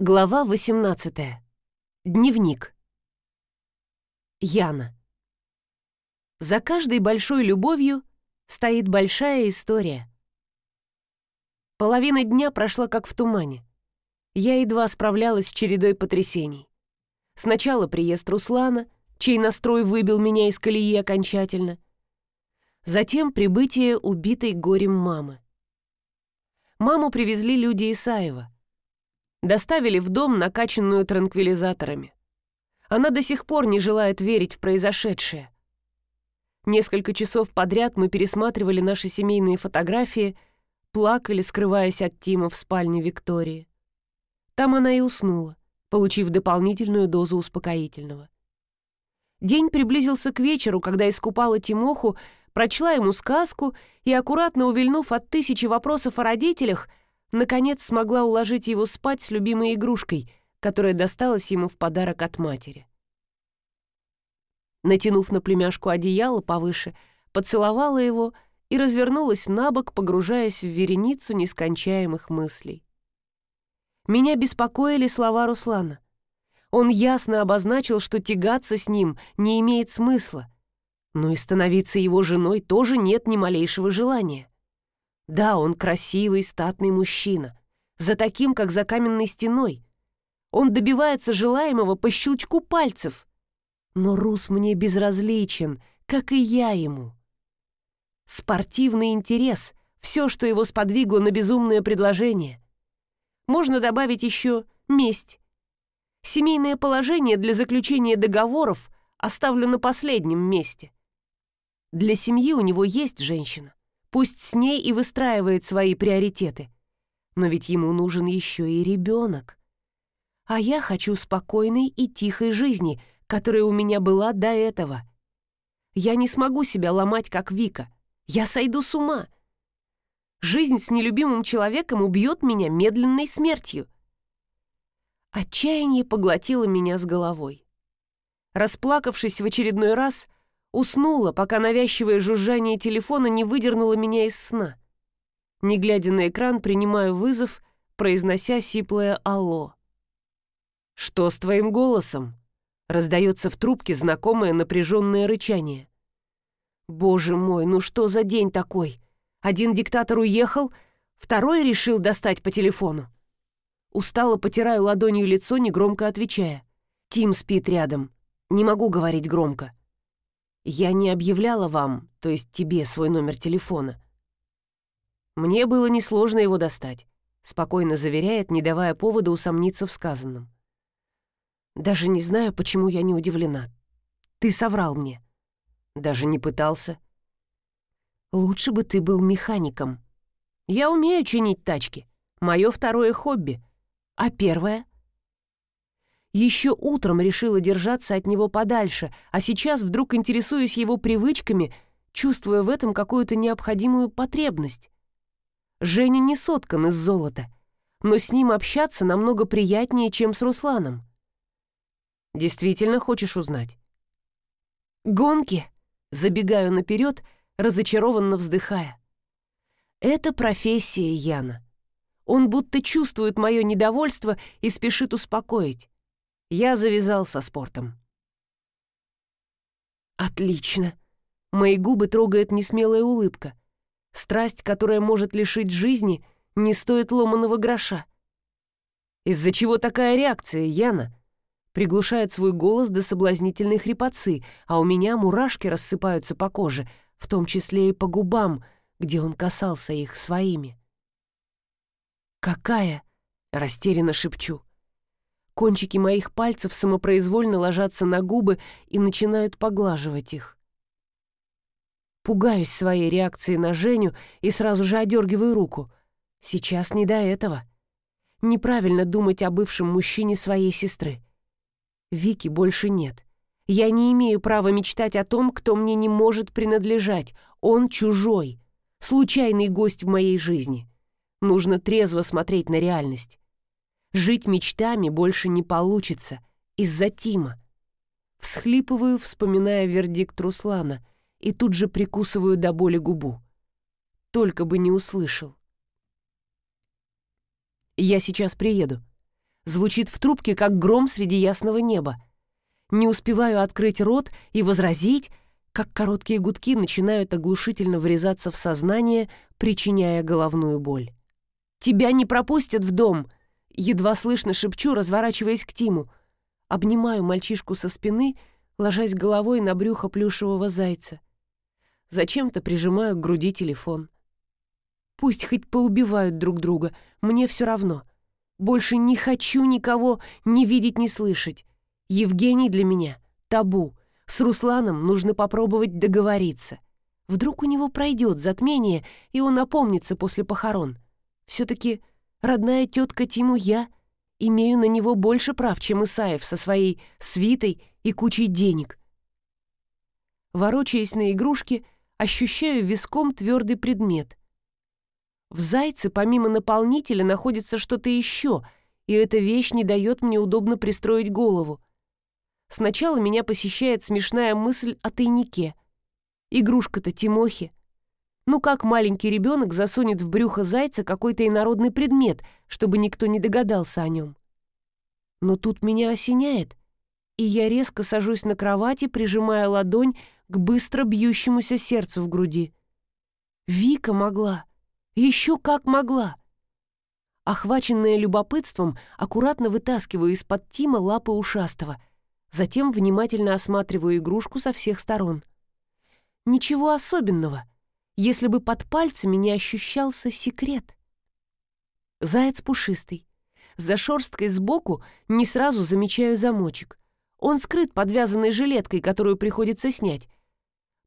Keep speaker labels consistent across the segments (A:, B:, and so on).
A: Глава 18. Дневник. Яна. За каждой большой любовью стоит большая история. Половина дня прошла как в тумане. Я едва справлялась с чередой потрясений. Сначала приезд Руслана, чей настрой выбил меня из колеи окончательно. Затем прибытие убитой горем мамы. Маму привезли люди Исаева — Доставили в дом, накачанную транквилизаторами. Она до сих пор не желает верить в произошедшее. Несколько часов подряд мы пересматривали наши семейные фотографии, плакали, скрываясь от Тима в спальне Виктории. Там она и уснула, получив дополнительную дозу успокоительного. День приблизился к вечеру, когда искупала Тимоху, прочла ему сказку и, аккуратно увильнув от тысячи вопросов о родителях, наконец смогла уложить его спать с любимой игрушкой, которая досталась ему в подарок от матери. Натянув на племяшку одеяло повыше, поцеловала его и развернулась на бок, погружаясь в вереницу нескончаемых мыслей. Меня беспокоили слова Руслана. Он ясно обозначил, что тягаться с ним не имеет смысла, но и становиться его женой тоже нет ни малейшего желания. Да, он красивый, статный мужчина. За таким, как за каменной стеной. Он добивается желаемого по щелчку пальцев. Но Рус мне безразличен, как и я ему. Спортивный интерес — все, что его сподвигло на безумное предложение. Можно добавить еще месть. Семейное положение для заключения договоров оставлю на последнем месте. Для семьи у него есть женщина. Пусть с ней и выстраивает свои приоритеты. Но ведь ему нужен еще и ребенок. А я хочу спокойной и тихой жизни, которая у меня была до этого. Я не смогу себя ломать, как Вика. Я сойду с ума. Жизнь с нелюбимым человеком убьет меня медленной смертью. Отчаяние поглотило меня с головой. Расплакавшись в очередной раз, Уснула, пока навязчивое жужжание телефона не выдернуло меня из сна. Не глядя на экран, принимаю вызов, произнося сиплое «Алло». «Что с твоим голосом?» Раздается в трубке знакомое напряженное рычание. «Боже мой, ну что за день такой? Один диктатор уехал, второй решил достать по телефону». Устало потираю ладонью лицо, негромко отвечая. «Тим спит рядом. Не могу говорить громко. Я не объявляла вам, то есть тебе, свой номер телефона. Мне было несложно его достать, спокойно заверяет, не давая повода усомниться в сказанном. Даже не знаю, почему я не удивлена. Ты соврал мне. Даже не пытался. Лучше бы ты был механиком. Я умею чинить тачки. Мое второе хобби. А первое? Еще утром решила держаться от него подальше, а сейчас вдруг интересуюсь его привычками, чувствуя в этом какую-то необходимую потребность. Женя не соткан из золота, но с ним общаться намного приятнее, чем с Русланом. Действительно хочешь узнать? Гонки? Забегаю наперед, разочарованно вздыхая. Это профессия Яна. Он будто чувствует мое недовольство и спешит успокоить. Я завязал со спортом. Отлично. Мои губы трогает несмелая улыбка. Страсть, которая может лишить жизни, не стоит ломаного гроша. Из-за чего такая реакция, Яна? Приглушает свой голос до соблазнительной хрипотцы, а у меня мурашки рассыпаются по коже, в том числе и по губам, где он касался их своими. «Какая?» — растерянно шепчу. Кончики моих пальцев самопроизвольно ложатся на губы и начинают поглаживать их. Пугаюсь своей реакции на Женю и сразу же одергиваю руку. Сейчас не до этого. Неправильно думать о бывшем мужчине своей сестры. Вики больше нет. Я не имею права мечтать о том, кто мне не может принадлежать. Он чужой, случайный гость в моей жизни. Нужно трезво смотреть на реальность. Жить мечтами больше не получится из-за Тима. Всхлипываю, вспоминая вердикт Руслана, и тут же прикусываю до боли губу. Только бы не услышал. Я сейчас приеду. Звучит в трубке, как гром среди ясного неба. Не успеваю открыть рот и возразить, как короткие гудки начинают оглушительно врезаться в сознание, причиняя головную боль. «Тебя не пропустят в дом!» Едва слышно шепчу, разворачиваясь к Тиму. Обнимаю мальчишку со спины, ложась головой на брюхо плюшевого зайца. Зачем-то прижимаю к груди телефон. Пусть хоть поубивают друг друга, мне все равно. Больше не хочу никого ни видеть, ни слышать. Евгений для меня — табу. С Русланом нужно попробовать договориться. Вдруг у него пройдет затмение, и он опомнится после похорон. Все-таки родная тетка Тиму я имею на него больше прав, чем Исаев со своей свитой и кучей денег. Ворочаясь на игрушке, ощущаю виском твердый предмет. В зайце помимо наполнителя находится что-то еще, и эта вещь не дает мне удобно пристроить голову. Сначала меня посещает смешная мысль о тайнике. Игрушка-то Тимохи. Ну как маленький ребенок засунет в брюхо зайца какой-то инородный предмет, чтобы никто не догадался о нем? Но тут меня осеняет, и я резко сажусь на кровати, прижимая ладонь к быстро бьющемуся сердцу в груди. Вика могла. Еще как могла. Охваченная любопытством, аккуратно вытаскиваю из-под Тима лапы ушастого, затем внимательно осматриваю игрушку со всех сторон. Ничего особенного, если бы под пальцами не ощущался секрет. Заяц пушистый. За шерсткой сбоку не сразу замечаю замочек. Он скрыт подвязанной жилеткой, которую приходится снять.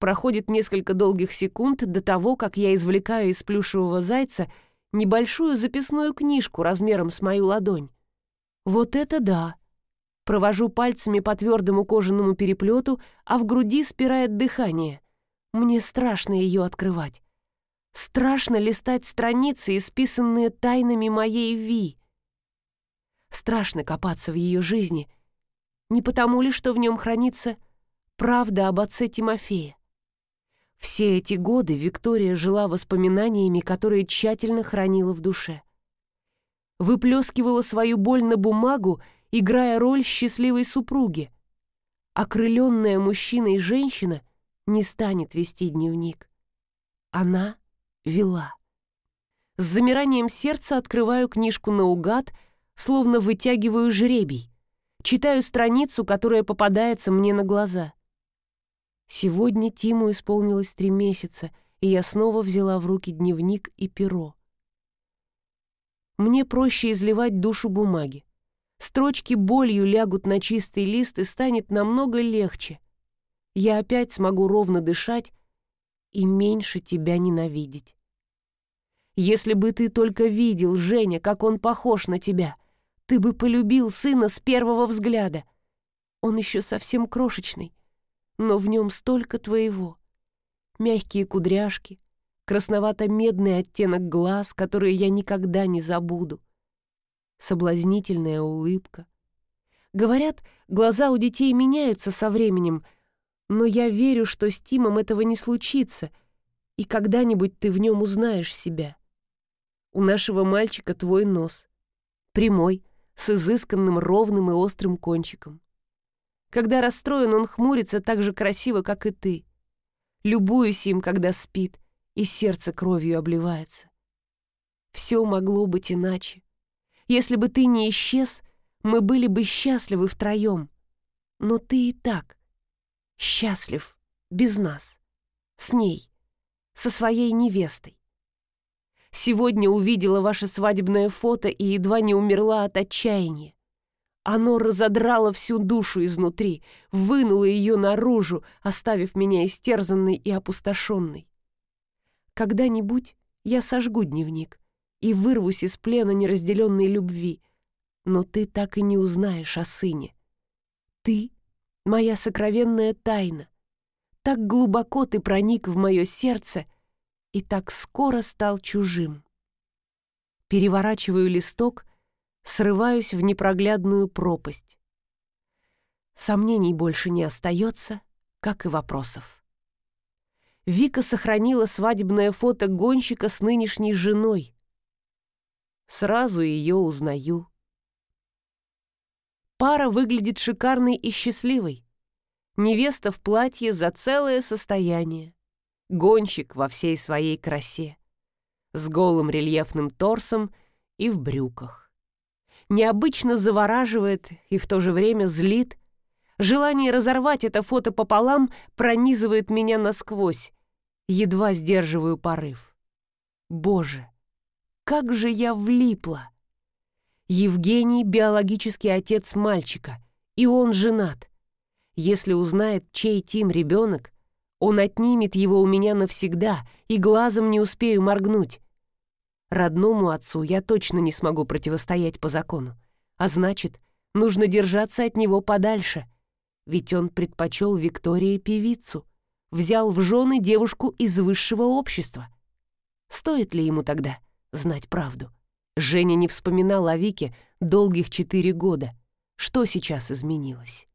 A: Проходит несколько долгих секунд до того, как я извлекаю из плюшевого зайца небольшую записную книжку размером с мою ладонь. Вот это да! Провожу пальцами по твердому кожаному переплету, а в груди спирает дыхание. Мне страшно ее открывать. Страшно листать страницы, исписанные тайнами моей Ви. Страшно копаться в ее жизни. Не потому ли, что в нем хранится правда об отце Тимофея? Все эти годы Виктория жила воспоминаниями, которые тщательно хранила в душе. Выплескивала свою боль на бумагу, играя роль счастливой супруги. Окрыленная мужчина и женщина не станет вести дневник. Она вела. С замиранием сердца открываю книжку наугад, словно вытягиваю жребий. Читаю страницу, которая попадается мне на глаза. Сегодня Тиму исполнилось три месяца, и я снова взяла в руки дневник и перо. Мне проще изливать душу бумаги. Строчки болью лягут на чистый лист и станет намного легче. Я опять смогу ровно дышать и меньше тебя ненавидеть. Если бы ты только видел, Женя, как он похож на тебя, ты бы полюбил сына с первого взгляда. Он еще совсем крошечный, но в нем столько твоего. Мягкие кудряшки, красновато-медный оттенок глаз, которые я никогда не забуду. Соблазнительная улыбка. Говорят, глаза у детей меняются со временем, но я верю, что с Тимом этого не случится, и когда-нибудь ты в нем узнаешь себя. У нашего мальчика твой нос. Прямой, с изысканным ровным и острым кончиком. Когда расстроен, он хмурится так же красиво, как и ты. Любуюсь им, когда спит, и сердце кровью обливается. Все могло быть иначе. Если бы ты не исчез, мы были бы счастливы втроем. Но ты и так счастлив без нас, с ней, со своей невестой. Сегодня увидела ваше свадебное фото и едва не умерла от отчаяния. Оно разодрало всю душу изнутри, вынуло ее наружу, оставив меня истерзанной и опустошенной. Когда-нибудь я сожгу дневник и вырвусь из плена неразделенной любви, но ты так и не узнаешь о сыне. Ты — моя сокровенная тайна. Так глубоко ты проник в мое сердце и так скоро стал чужим. Переворачиваю листок — срываюсь в непроглядную пропасть. Сомнений больше не остается, как и вопросов. Вика сохранила свадебное фото гонщика с нынешней женой. Сразу ее узнаю. Пара выглядит шикарной и счастливой. Невеста в платье за целое состояние. Гонщик во всей своей красе. С голым рельефным торсом и в брюках. Необычно завораживает и в то же время злит. Желание разорвать это фото пополам пронизывает меня насквозь. Едва сдерживаю порыв. Боже, как же я влипла! Евгений — биологический отец мальчика, и он женат. Если узнает, чей Тим ребенок, он отнимет его у меня навсегда, и глазом не успею моргнуть. Родному отцу я точно не смогу противостоять по закону. А значит, нужно держаться от него подальше. Ведь он предпочел Виктории певицу, взял в жены девушку из высшего общества. Стоит ли ему тогда знать правду? Женя не вспоминал о Вике долгих четыре года. Что сейчас изменилось?